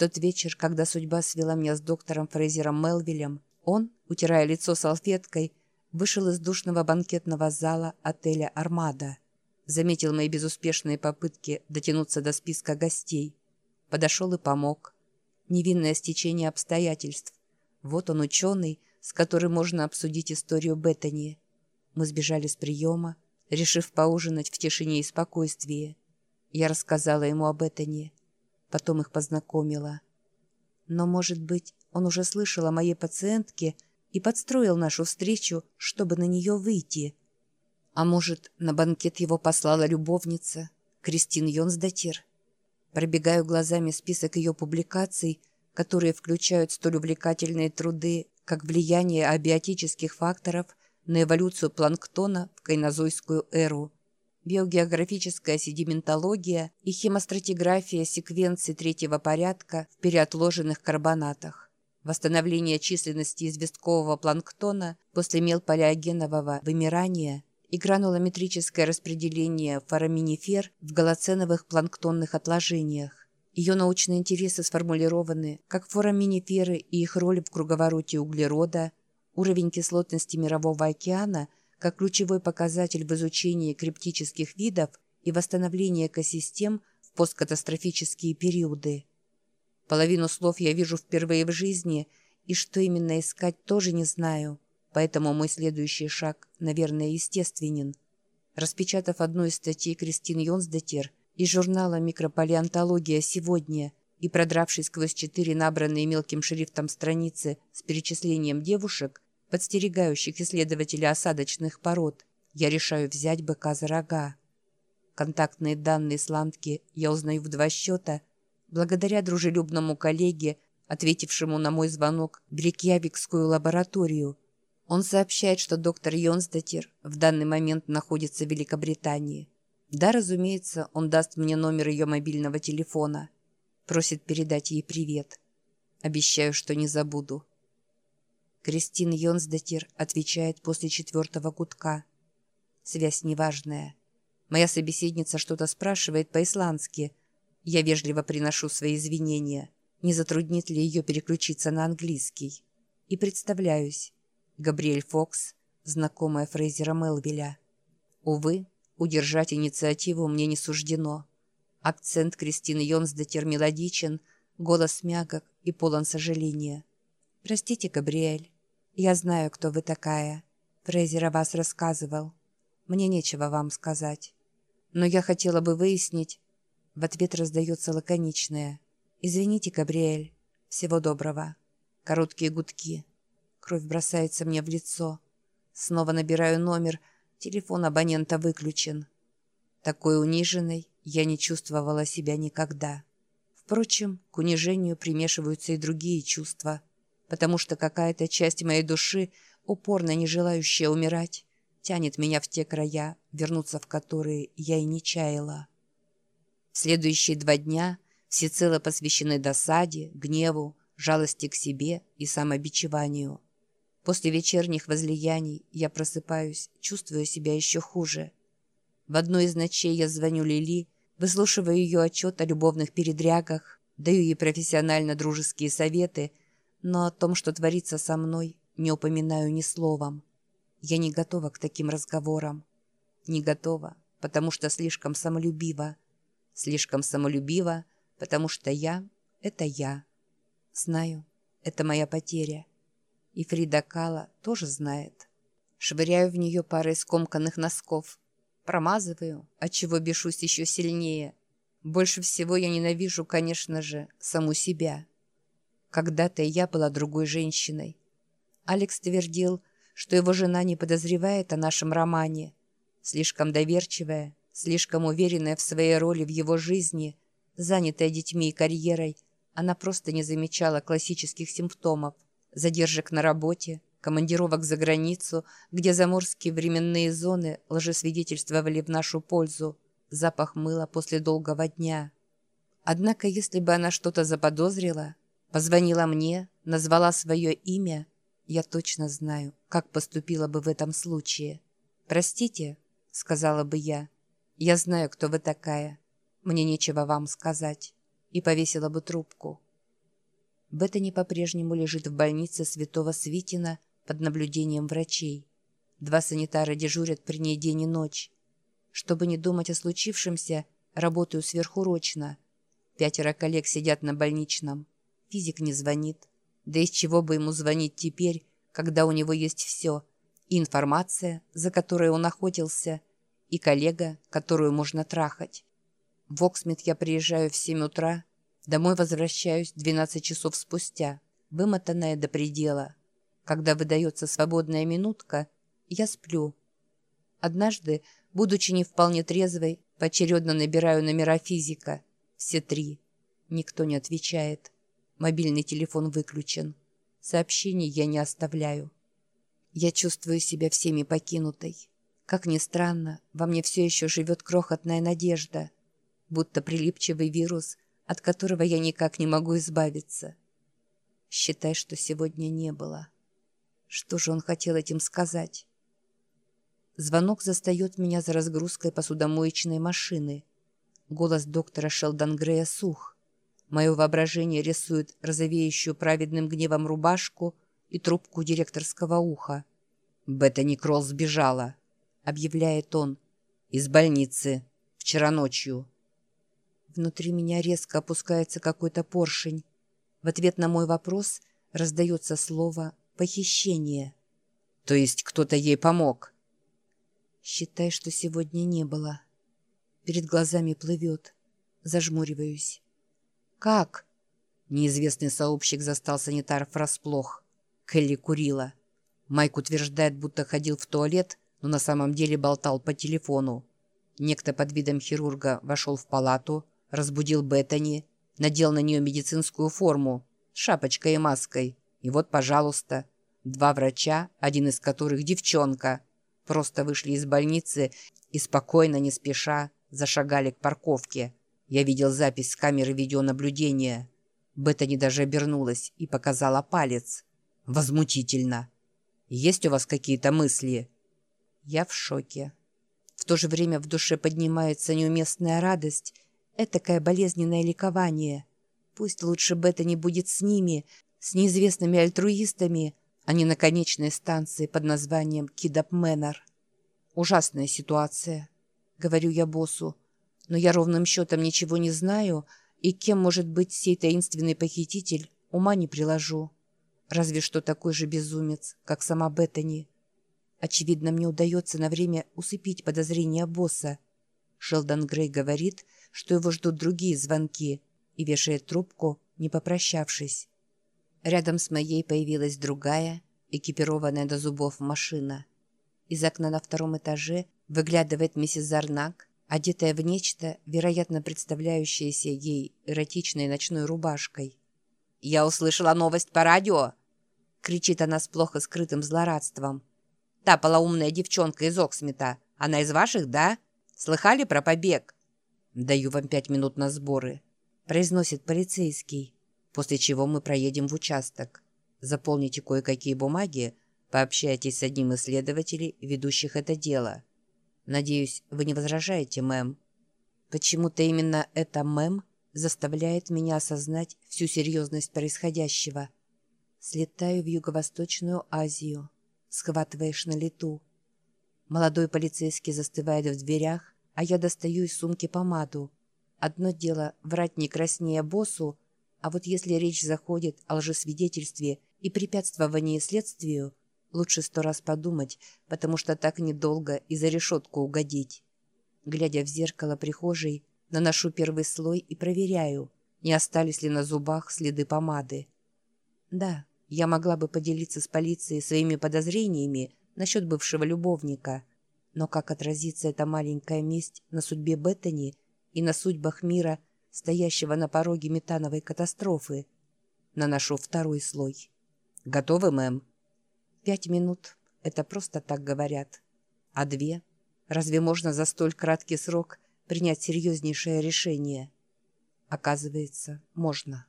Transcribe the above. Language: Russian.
тот вечер, когда судьба свела меня с доктором Фрейзером Мелвилем, он, утирая лицо салфеткой, вышел из душного банкетного зала отеля «Армада». Заметил мои безуспешные попытки дотянуться до списка гостей. Подошел и помог. Невинное стечение обстоятельств. Вот он ученый, с которым можно обсудить историю Беттани. Мы сбежали с приема, решив поужинать в тишине и спокойствии. Я рассказала ему об Беттани. Потом их познакомила. Но, может быть, он уже слышал о моей пациентке и подстроил нашу встречу, чтобы на нее выйти. А может, на банкет его послала любовница, Кристин Йонсдатир. Пробегаю глазами список ее публикаций, которые включают столь увлекательные труды, как влияние абиотических факторов на эволюцию планктона в кайнозойскую эру, биогеографическая седиментология и хемостратиграфия секвенций третьего порядка в переотложенных карбонатах, восстановление численности известкового планктона после мелполиогенового вымирания и гранулометрическое распределение фораминифер в голоценовых планктонных отложениях. Ее научные интересы сформулированы как фораминиферы и их роль в круговороте углерода, уровень кислотности Мирового океана – как ключевой показатель в изучении криптических видов и восстановлении экосистем в посткатастрофические периоды. Половину слов я вижу впервые в жизни, и что именно искать тоже не знаю, поэтому мой следующий шаг, наверное, естественен. Распечатав одну из статей Кристин Йонсдетер из журнала «Микропалеонтология сегодня» и продравшись сквозь четыре набранные мелким шрифтом страницы с перечислением девушек, подстерегающих исследователя осадочных пород, я решаю взять быка за рога. Контактные данные сландки я узнаю в два счета, благодаря дружелюбному коллеге, ответившему на мой звонок в Рикьявикскую лабораторию. Он сообщает, что доктор Йонстатер в данный момент находится в Великобритании. Да, разумеется, он даст мне номер ее мобильного телефона. Просит передать ей привет. Обещаю, что не забуду. Кристин Йонсдатир отвечает после четвертого гудка. Связь неважная. Моя собеседница что-то спрашивает по-исландски. Я вежливо приношу свои извинения. Не затруднит ли ее переключиться на английский? И представляюсь. Габриэль Фокс, знакомая Фрейзера Мелвиля. Увы, удержать инициативу мне не суждено. Акцент Кристины Йонсдатир мелодичен, голос мягок и полон сожаления. «Простите, Габриэль, я знаю, кто вы такая. Фрейзер о вас рассказывал. Мне нечего вам сказать. Но я хотела бы выяснить...» В ответ раздается лаконичное. «Извините, Габриэль. Всего доброго». Короткие гудки. Кровь бросается мне в лицо. Снова набираю номер. Телефон абонента выключен. Такой униженной я не чувствовала себя никогда. Впрочем, к унижению примешиваются и другие чувства – потому что какая-то часть моей души, упорно не желающая умирать, тянет меня в те края, вернуться в которые я и не чаяла. Следующие два дня всецело посвящены досаде, гневу, жалости к себе и самобичеванию. После вечерних возлияний я просыпаюсь, чувствуя себя еще хуже. В одной из ночей я звоню Лили, выслушиваю ее отчет о любовных передрягах, даю ей профессионально-дружеские советы – но о том, что творится со мной, не упоминаю ни словом. Я не готова к таким разговорам. Не готова, потому что слишком самолюбива. Слишком самолюбива, потому что я — это я. Знаю, это моя потеря. И Фрида Кала тоже знает. Швыряю в нее парой скомканных носков. Промазываю, отчего бешусь еще сильнее. Больше всего я ненавижу, конечно же, саму себя. Когда-то я была другой женщиной. Алекс твердил, что его жена не подозревает о нашем романе. Слишком доверчивая, слишком уверенная в своей роли в его жизни, занятая детьми и карьерой, она просто не замечала классических симптомов. Задержек на работе, командировок за границу, где заморские временные зоны лжесвидетельствовали в нашу пользу, запах мыла после долгого дня. Однако, если бы она что-то заподозрила, Позвонила мне, назвала свое имя. Я точно знаю, как поступила бы в этом случае. «Простите», — сказала бы я, — «я знаю, кто вы такая. Мне нечего вам сказать». И повесила бы трубку. Беттани по-прежнему лежит в больнице Святого Свитина под наблюдением врачей. Два санитара дежурят при ней день и ночь. Чтобы не думать о случившемся, работаю сверхурочно. Пятеро коллег сидят на больничном. Физик не звонит. Да из чего бы ему звонить теперь, когда у него есть все. И информация, за которой он охотился, и коллега, которую можно трахать. В Оксмит я приезжаю в 7 утра, домой возвращаюсь 12 часов спустя, вымотанная до предела. Когда выдается свободная минутка, я сплю. Однажды, будучи не вполне трезвой, поочередно набираю номера физика. Все три. Никто не отвечает. Мобильный телефон выключен. Сообщений я не оставляю. Я чувствую себя всеми покинутой. Как ни странно, во мне все еще живет крохотная надежда — будто прилипчивый вирус, от которого я никак не могу избавиться. Считай, что сегодня не было. Что же он хотел этим сказать? Звонок застает меня за разгрузкой посудомоечной машины. Голос доктора Шелдон Грея сух. Мое воображение рисует розовеющую праведным гневом рубашку и трубку директорского уха. «Беттани Кролл сбежала», — объявляет он, — «из больницы, вчера ночью». Внутри меня резко опускается какой-то поршень. В ответ на мой вопрос раздается слово «похищение». «То есть кто-то ей помог?» «Считай, что сегодня не было». Перед глазами плывет. Зажмуриваюсь. «Как?» Неизвестный сообщик застал санитаров врасплох. Келли курила. Майк утверждает, будто ходил в туалет, но на самом деле болтал по телефону. Некто под видом хирурга вошел в палату, разбудил Беттани, надел на нее медицинскую форму шапочкой и маской. И вот, пожалуйста, два врача, один из которых девчонка, просто вышли из больницы и спокойно, не спеша, зашагали к парковке. Я видел запись с камеры видеонаблюдения. Беттани даже обернулась и показала палец. Возмутительно. Есть у вас какие-то мысли? Я в шоке. В то же время в душе поднимается неуместная радость этакое болезненное ликование. Пусть лучше Бета не будет с ними, с неизвестными альтруистами, а не на конечной станции под названием Кидап Мэннер. Ужасная ситуация, говорю я боссу, но я ровным счетом ничего не знаю, и кем может быть сей таинственный похититель, ума не приложу. Разве что такой же безумец, как сама Беттани. Очевидно, мне удается на время усыпить подозрения босса. Шелдон Грей говорит, что его ждут другие звонки, и вешает трубку, не попрощавшись. Рядом с моей появилась другая, экипированная до зубов машина. Из окна на втором этаже выглядывает миссис Зарнак, одетая в нечто, вероятно, представляющееся ей эротичной ночной рубашкой. «Я услышала новость по радио!» — кричит она с плохо скрытым злорадством. «Та полоумная девчонка из Оксмита. Она из ваших, да? Слыхали про побег?» «Даю вам пять минут на сборы», — произносит полицейский, после чего мы проедем в участок. Заполните кое-какие бумаги, пообщайтесь с одним из следователей, ведущих это дело. Надеюсь, вы не возражаете, мэм. Почему-то именно это мэм заставляет меня осознать всю серьезность происходящего. Слетаю в Юго-Восточную Азию, схватываешь на лету. Молодой полицейский застывает в дверях, а я достаю из сумки помаду. Одно дело врать не краснее боссу, а вот если речь заходит о лжесвидетельстве и препятствовании следствию, лучше сто раз подумать, потому что так недолго и за решетку угодить. Глядя в зеркало прихожей, наношу первый слой и проверяю, не остались ли на зубах следы помады. Да, я могла бы поделиться с полицией своими подозрениями насчет бывшего любовника – но как отразится эта маленькая месть на судьбе Беттани и на судьбах мира, стоящего на пороге метановой катастрофы? Наношу второй слой. Готовы, мэм? Пять минут. Это просто так говорят. А две? Разве можно за столь краткий срок принять серьезнейшее решение? Оказывается, можно.